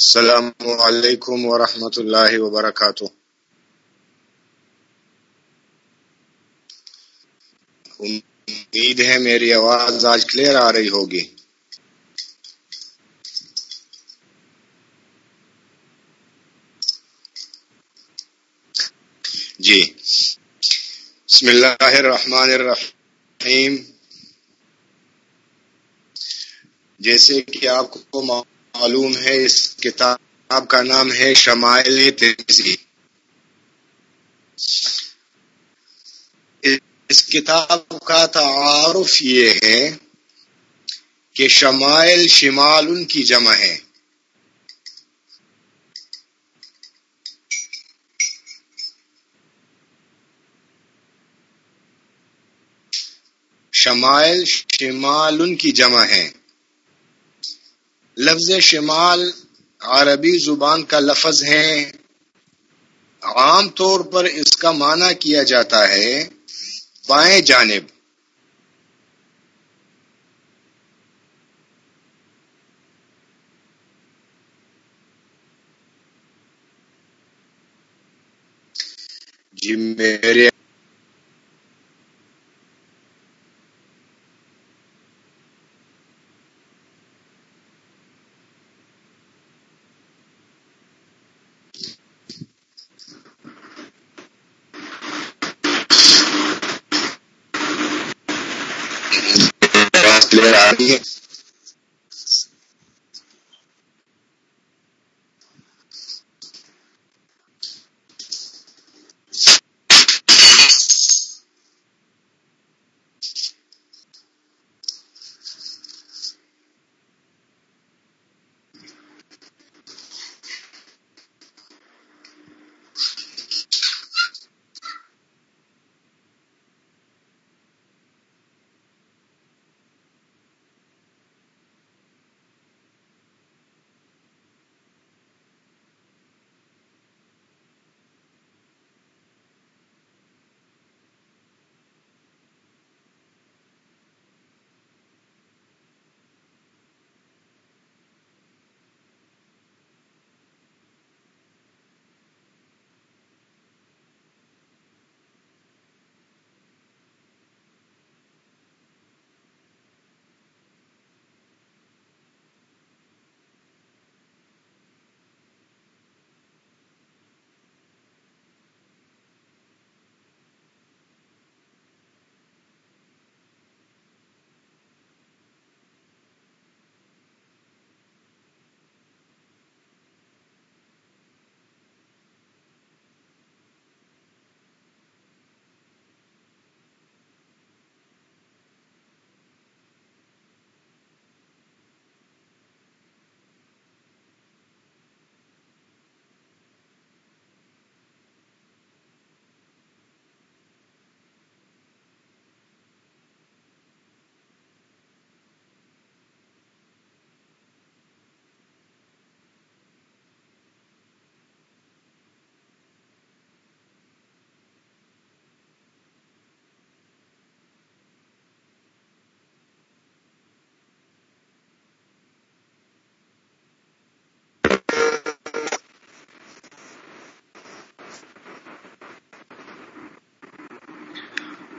السلام علیکم ورحمۃ اللہ وبرکاتہ امید ہے میری آواز آج کلیئر آ رہی ہوگی جی بسم اللہ الرحمن الرحیم جیسے کہ آپ کو معلوم ہے، اس کتاب کا نام ہے شمائل ترمزی اس کتاب کا تعارف یہ ہے کہ شمائل شمال ان کی جمع ہے۔ شمائل شمال ان کی جمع ہے۔ لفظ شمال عربی زبان کا لفظ ہے۔ عام طور پر اس کا معنی کیا جاتا ہے بائیں جانب۔ جی میرے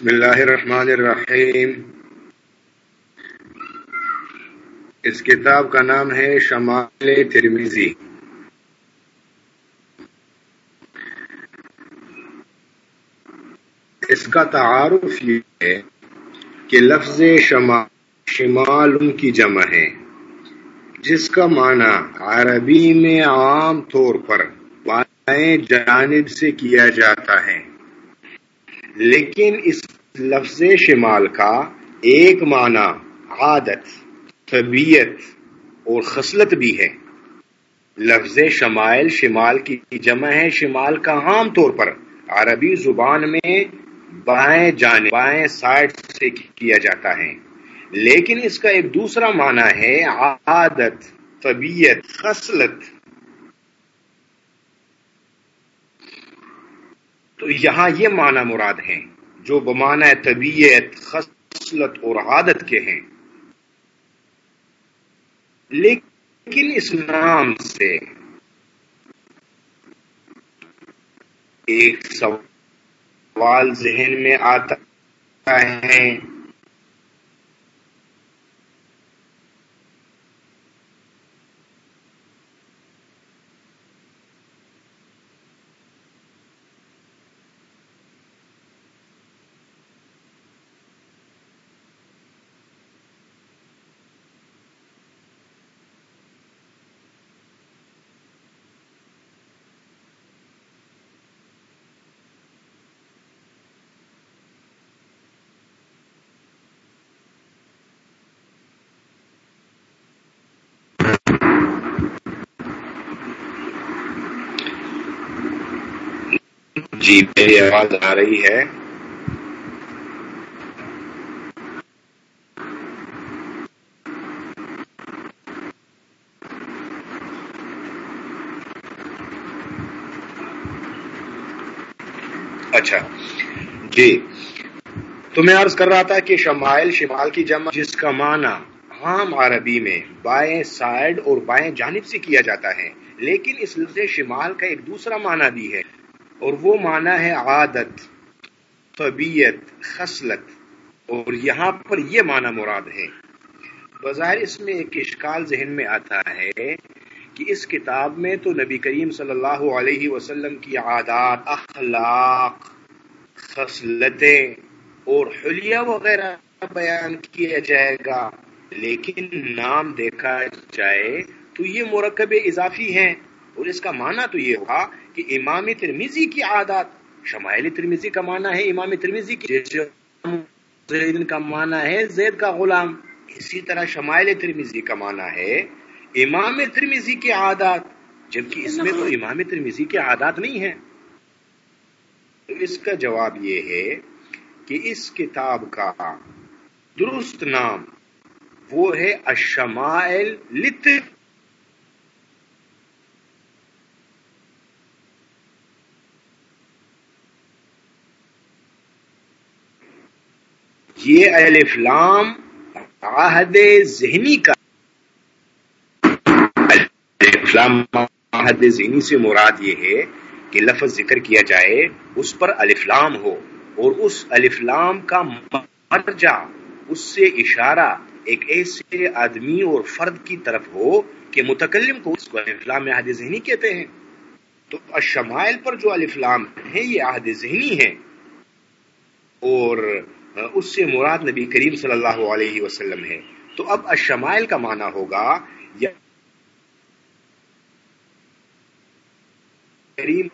بسم اللہ الرحمن الرحیم۔ اس کتاب کا نام ہے شمال ترمیزی اس کا تعارف یہ ہے کہ لفظ شمال شمال ان کی جمع ہے، جس کا معنی عربی میں عام طور پر بائیں جانب سے کیا جاتا ہے لیکن اس لفظ شمال کا ایک معنی عادت، طبیعت اور خصلت بھی ہے۔ لفظ شمائل شمال کی جمع ہے۔ شمال کا عام طور پر عربی زبان میں بائیں جانے بائیں سائڈ سے کیا جاتا ہے۔ لیکن اس کا ایک دوسرا معنی ہے عادت، طبیعت، خصلت۔ تو یہاں یہ معنی مراد ہیں۔ جو بمانہ طبیعت خصلت اور عادت کے ہیں۔ لیکن اس نام سے ایک سوال ذہن میں آتا ہے۔ جی میری آواز آ رہی ہے۔ اچھا۔ جی۔ تو میں عرض کر رہا تھا کہ شمائل شمال کی جمع، جس کا معنی عام عربی میں بائیں سائڈ اور بائیں جانب سے کیا جاتا ہے، لیکن اس لفظ شمال کا ایک دوسرا معنی بھی ہے۔ اور وہ معنی ہے عادت، طبیعت، خصلت، اور یہاں پر یہ معنی مراد ہے۔ بظاہر اس میں ایک اشکال ذہن میں آتا ہے کہ اس کتاب میں تو نبی کریم صلی اللہ علیہ وسلم کی عادات، اخلاق، خصلتیں اور حلیہ وغیرہ بیان کیا جائے گا، لیکن نام دیکھا جائے تو یہ مرکب اضافی ہیں اور اس کا معنی تو یہ ہوگا کہ امام ترمیزی کی عادات، شمائل ترمیزی کا معنی ہے امام ترمیزی کی زید کا معنی ہے زید کا غلام، اسی طرح شمائل ترمیزی کا معنی ہے امام ترمیزی کی عادات، جبکہ اس میں تو امام ترمیزی کی عادات نہیں ہیں۔ تو اس کا جواب یہ ہے کہ اس کتاب کا درست نام وہ ہے الشمائل لتر یہ الف عہد ذہنی کا الف عہد ذہنی سے مراد یہ ہے کہ لفظ ذکر کیا جائے اس پر الف لام ہو اور اس الف لام کا مرجع اس سے اشارہ ایک ایسے آدمی اور فرد کی طرف ہو کہ متکلم کو اس کو الف لام عہد ذہنی کہتے ہیں۔ تو الشمائل پر جو الف لام ہے یہ عہد ذہنی ہے اور اس سے مراد نبی کریم صلی اللہ علیہ وسلم ہے۔ تو اب الشمائل کا معنی ہوگا یا کریم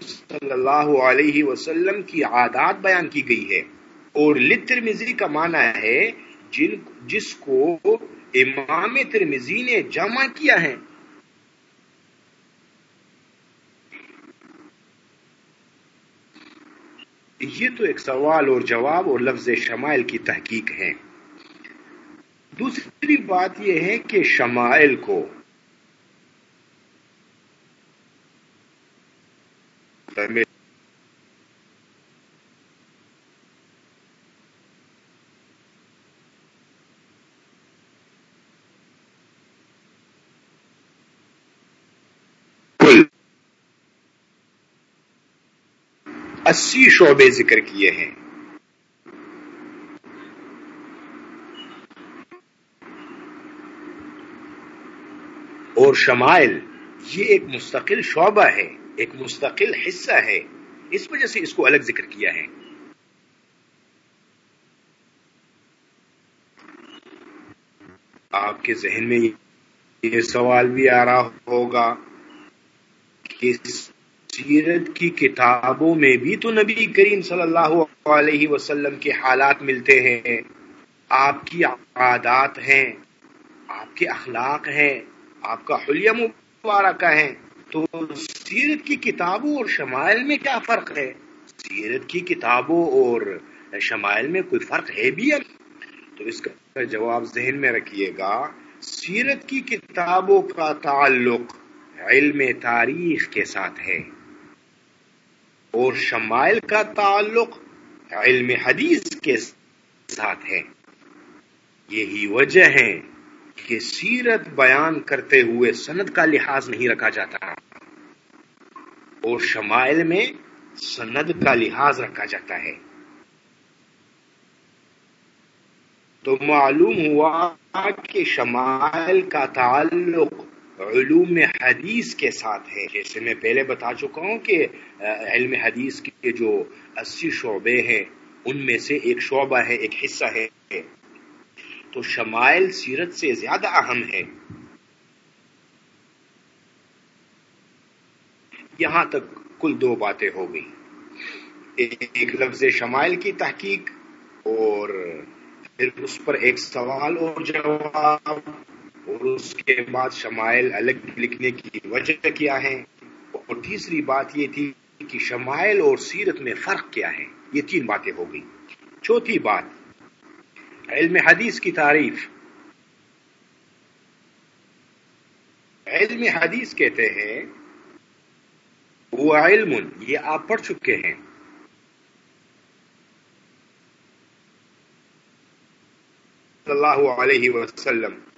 صلی اللہ علیہ وسلم کی عادات بیان کی گئی ہے۔ اور لترمزی کا معنی ہے، جن جس کو امام ترمزی نے جمع کیا ہے۔ یہ تو ایک سوال اور جواب اور لفظ شمائل کی تحقیق ہے۔ دوسری بات یہ ہے کہ شمائل کو اسی شعبے ذکر کیے ہیں۔ اور شمائل، یہ ایک مستقل شعبہ ہے، ایک مستقل حصہ ہے۔ اس وجہ سے اس کو الگ ذکر کیا ہے۔ آپ کے ذہن میں یہ سوال بھی آ رہا ہوگا کہ سیرت کی کتابوں میں بھی تو نبی کریم صلی اللہ علیہ وسلم کے حالات ملتے ہیں۔ آپ کی عادات ہیں، آپ کے اخلاق ہیں، آپ کا حلیہ دوبارہ کہیں تو سیرت کی کتابوں اور شمائل میں کیا فرق ہے؟ سیرت کی کتابوں اور شمائل میں کوئی فرق ہے بھی ہے تو اس کا جواب ذہن میں رکھیے گا۔ سیرت کی کتابوں کا تعلق علم تاریخ کے ساتھ ہے۔ اور شمائل کا تعلق علم حدیث کے ساتھ ہے۔ یہی وجہ ہے کہ سیرت بیان کرتے ہوئے سند کا لحاظ نہیں رکھا جاتا اور شمائل میں سند کا لحاظ رکھا جاتا ہے۔ تو معلوم ہوا کہ شمائل کا تعلق علوم حدیث کے ساتھ ہے۔ جیسے میں پہلے بتا چکا ہوں کہ علم حدیث کے جو اسی شعبے ہیں، ان میں سے ایک شعبہ ہے، ایک حصہ ہے۔ تو شمائل سیرت سے زیادہ اہم ہے۔ یہاں تک کل دو باتیں ہو گئی ایک لفظ شمائل کی تحقیق اور پھر اس پر ایک سوال اور جواب۔ اور اس کے بعد شمائل الگ لکھنے کی وجہ کیا ہے اور تیسری بات یہ تھی کہ شمائل اور سیرت میں فرق کیا ہے۔ یہ تین باتیں ہو گئی چوتھی بات، علم حدیث کی تعریف۔ علم حدیث کہتے ہیں، وہ علم یہ آپ پڑھ چکے ہیں۔ صلی اللہ علیہ وسلم۔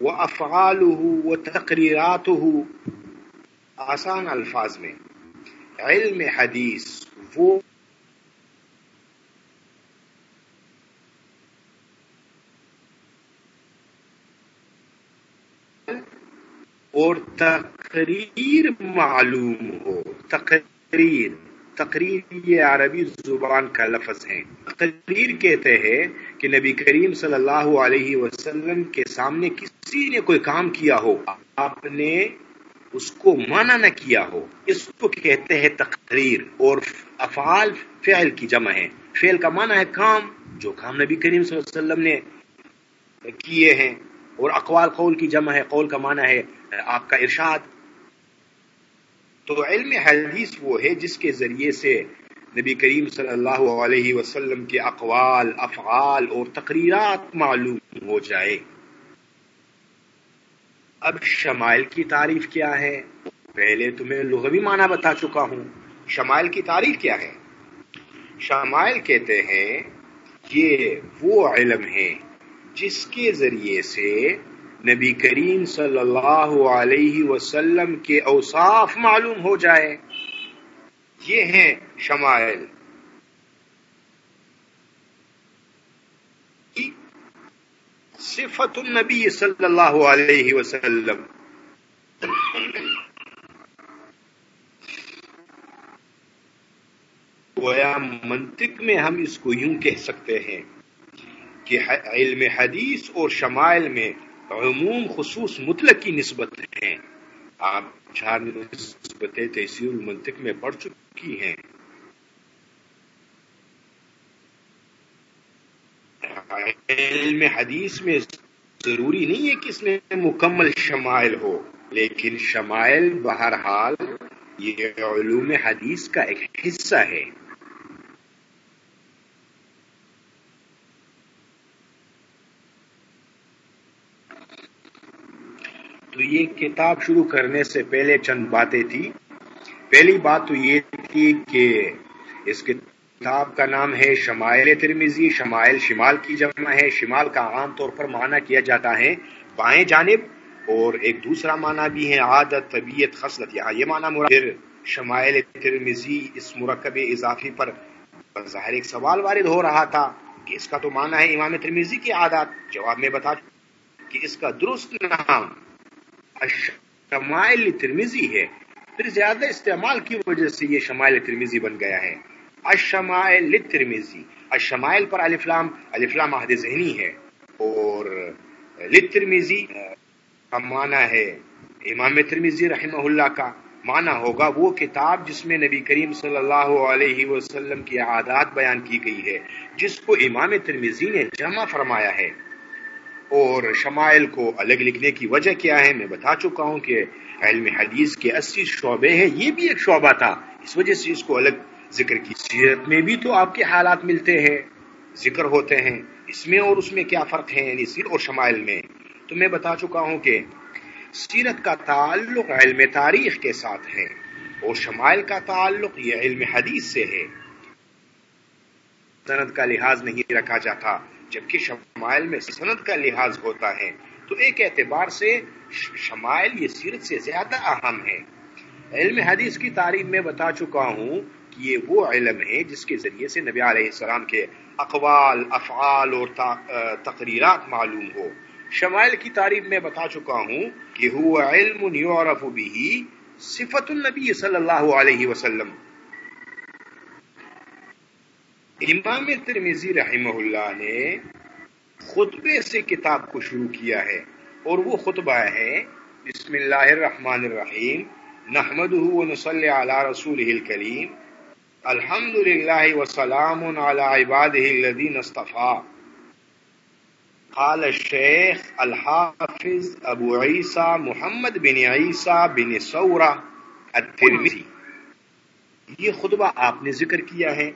وہ افعال و تقریرات ہو آسان الفاظ میں. علم حدیث وہ اور تقریر معلوم ہو. تقریر تقریر یہ عربی زبان کا لفظ ہے. تقریر کہتے ہیں کہ نبی کریم صلی اللہ علیہ وسلم کے سامنے کسی نے کوئی کام کیا ہو، آپ نے اس کو مانا نہ کیا ہو۔ اس کو کہتے ہیں تقریر اور افعال، فعل کی جمع ہے فعل کا معنی ہے کام، جو کام نبی کریم صلی اللہ علیہ وسلم نے کیے ہیں۔ اور اقوال، قول کی جمع ہے، قول کا معنی ہے آپ کا ارشاد۔ تو علم حدیث وہ ہے جس کے ذریعے سے نبی کریم صلی اللہ علیہ وسلم کے اقوال، افعال اور تقریرات معلوم ہو جائے اب شمائل کی تعریف کیا ہے؟ پہلے تمہیں لغوی معنی بتا چکا ہوں۔ شمائل کی تعریف کیا ہے؟ شمائل کہتے ہیں، یہ وہ علم ہے جس کے ذریعے سے نبی کریم صلی اللہ علیہ وسلم کے اوصاف معلوم ہو جائے یہ ہیں شمائل۔ صفت النبی صلی اللہ علیہ وسلم۔ گویا منطق میں ہم اس کو یوں کہہ سکتے ہیں کہ علم حدیث اور شمائل میں عموم خصوص مطلق کی نسبت ہیں۔ آپ چار نسبتیں تحصیل المنطق میں پڑھ چکی ہیں۔ علم حدیث میں ضروری نہیں ہے کہ اس میں مکمل شمائل ہو، لیکن شمائل بہرحال یہ علوم حدیث کا ایک حصہ ہے۔ تو یہ کتاب شروع کرنے سے پہلے چند باتیں تھی پہلی بات تو یہ تھی کہ اس کتاب کا نام ہے شمائل ترمیزی شمائل شمال کی جمع ہے، شمال کا عام طور پر معنی کیا جاتا ہے بائیں جانب اور ایک دوسرا معنی بھی ہے عادت، طبیعت، خصلت، یہاں یہ معنی مراد شمائل ترمیزی اس مرکب اضافی پر ظاہر ایک سوال وارد ہو رہا تھا کہ اس کا تو معنی ہے امام ترمیزی کی عادت، جواب میں بتا کہ اس کا درست نام شمائل ترمیزی ہے۔ پھر زیادہ استعمال کی وجہ سے یہ شمائل ترمیزی بن گیا ہے۔ اشمائل ترمیزی اشمائل پر الفلام الفلام عہد ذہنی ہے۔ اور لترمیزی کا معنی ہے، امام ترمیزی رحمہ اللہ کا معنی ہوگا وہ کتاب جس میں نبی کریم صلی اللہ علیہ وسلم کی عادات بیان کی گئی ہے، جس کو امام ترمیزی نے جمع فرمایا ہے۔ اور شمائل کو الگ لکھنے کی وجہ کیا ہے، میں بتا چکا ہوں کہ علم حدیث کے اسی شعبے ہیں، یہ بھی ایک شعبہ تھا۔ اس وجہ سے اس کو الگ ذکر کی۔ سیرت میں بھی تو آپ کے حالات ملتے ہیں، ذکر ہوتے ہیں۔ اس میں اور اس میں کیا فرق ہے؟ یعنی سیر اور شمائل میں۔ تو میں بتا چکا ہوں کہ سیرت کا تعلق علم تاریخ کے ساتھ ہے اور شمائل کا تعلق یہ علم حدیث سے ہے۔ سند کا لحاظ نہیں رکھا جاتا، جبکہ شمائل میں سند کا لحاظ ہوتا ہے۔ تو ایک اعتبار سے شمائل یہ سیرت سے زیادہ اہم ہے۔ علم حدیث کی تعریف میں بتا چکا ہوں کہ یہ وہ علم ہے جس کے ذریعے سے نبی علیہ السلام کے اقوال، افعال اور تقریرات معلوم ہو۔ شمائل کی تعریف میں بتا چکا ہوں کہ ہوا علم یعرف به صفت النبی صلی اللہ علیہ وسلم۔ امام ترمیزی رحمہ اللہ نے خطبے سے کتاب کو شروع کیا ہے اور وہ خطبہ ہے، بسم اللہ الرحمن الرحیم نحمد ونصلی علی رسول الکریم الحمد للہ وسلام علی عباد الذین اصطفى قال الشیخ الحافظ ابو عیسیٰ محمد بن عیسیٰ بن سورہ الترمذی۔ یہ خطبہ آپ نے ذکر کیا ہے۔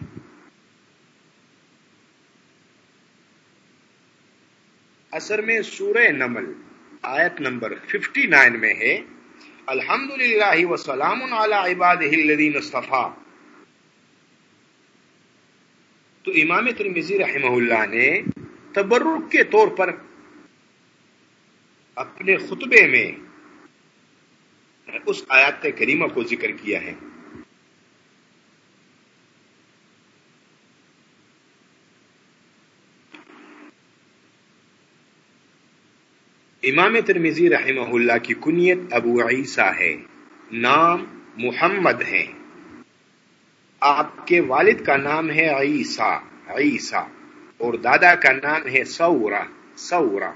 اثر میں سورہ نمل، آیت نمبر 59 میں ہے الحمد للہ وسلام عباد اصطفیٰ۔ تو امام ترمیزی رحمہ اللہ نے تبرک کے طور پر اپنے خطبے میں اس آیات کریمہ کو ذکر کیا ہے۔ امام ترمیزی رحمہ اللہ کی کنیت ابو عیسیٰ ہے۔ نام محمد ہے۔ آپ کے والد کا نام ہے عیسیٰ عیسیٰ۔ اور دادا کا نام ہے سورا سورا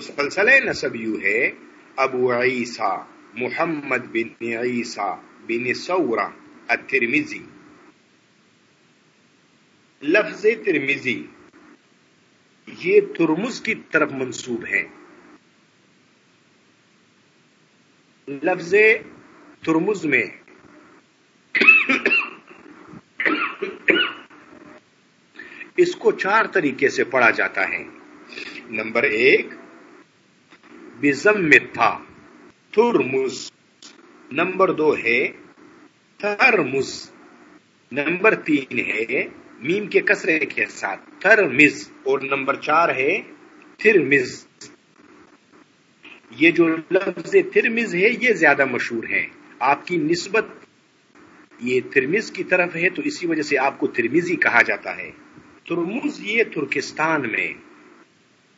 سلسلہ نصب یو ہے، ابو عیسیٰ، محمد بن عیسیٰ بن سورا الترمیزی لفظ ترمیزی یہ ترمز کی طرف منصوب ہے۔ لفظ ترمز میں اس کو چار طریقے سے پڑھا جاتا ہے۔ نمبر ایک بزم تھا، ترمز۔ نمبر دو ہے، ترمز۔ نمبر تین ہے، میم کے کسرے کے ساتھ ترمز۔ اور نمبر چار ہے تھرمز یہ جو لفظ ترمز ہے، یہ زیادہ مشہور ہے آپ کی نسبت یہ ترمز کی طرف ہے، تو اسی وجہ سے آپ کو ترمیزی کہا جاتا ہے۔ ترمز یہ ترکستان میں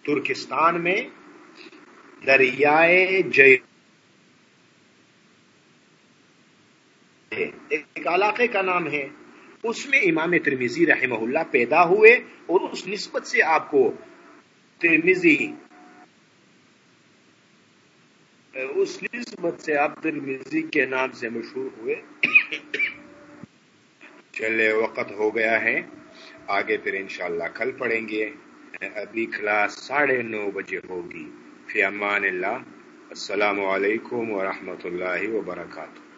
ترکستان میں دریائے جے ایک علاقے کا نام ہے۔ اس میں امام ترمیزی رحمہ اللہ پیدا ہوئے اور اس نسبت سے آپ کو ترمیزی اس نسبت سے آپ ترمیزی کے نام سے مشہور ہوئے۔ چلے، وقت ہو گیا ہے۔ آگے پھر انشاءاللہ کل پڑھیں گے۔ ابھی کلاس ساڑھے نو بجے ہوگی۔ فی امان اللہ۔ السلام علیکم ورحمۃ اللہ وبرکاتہ۔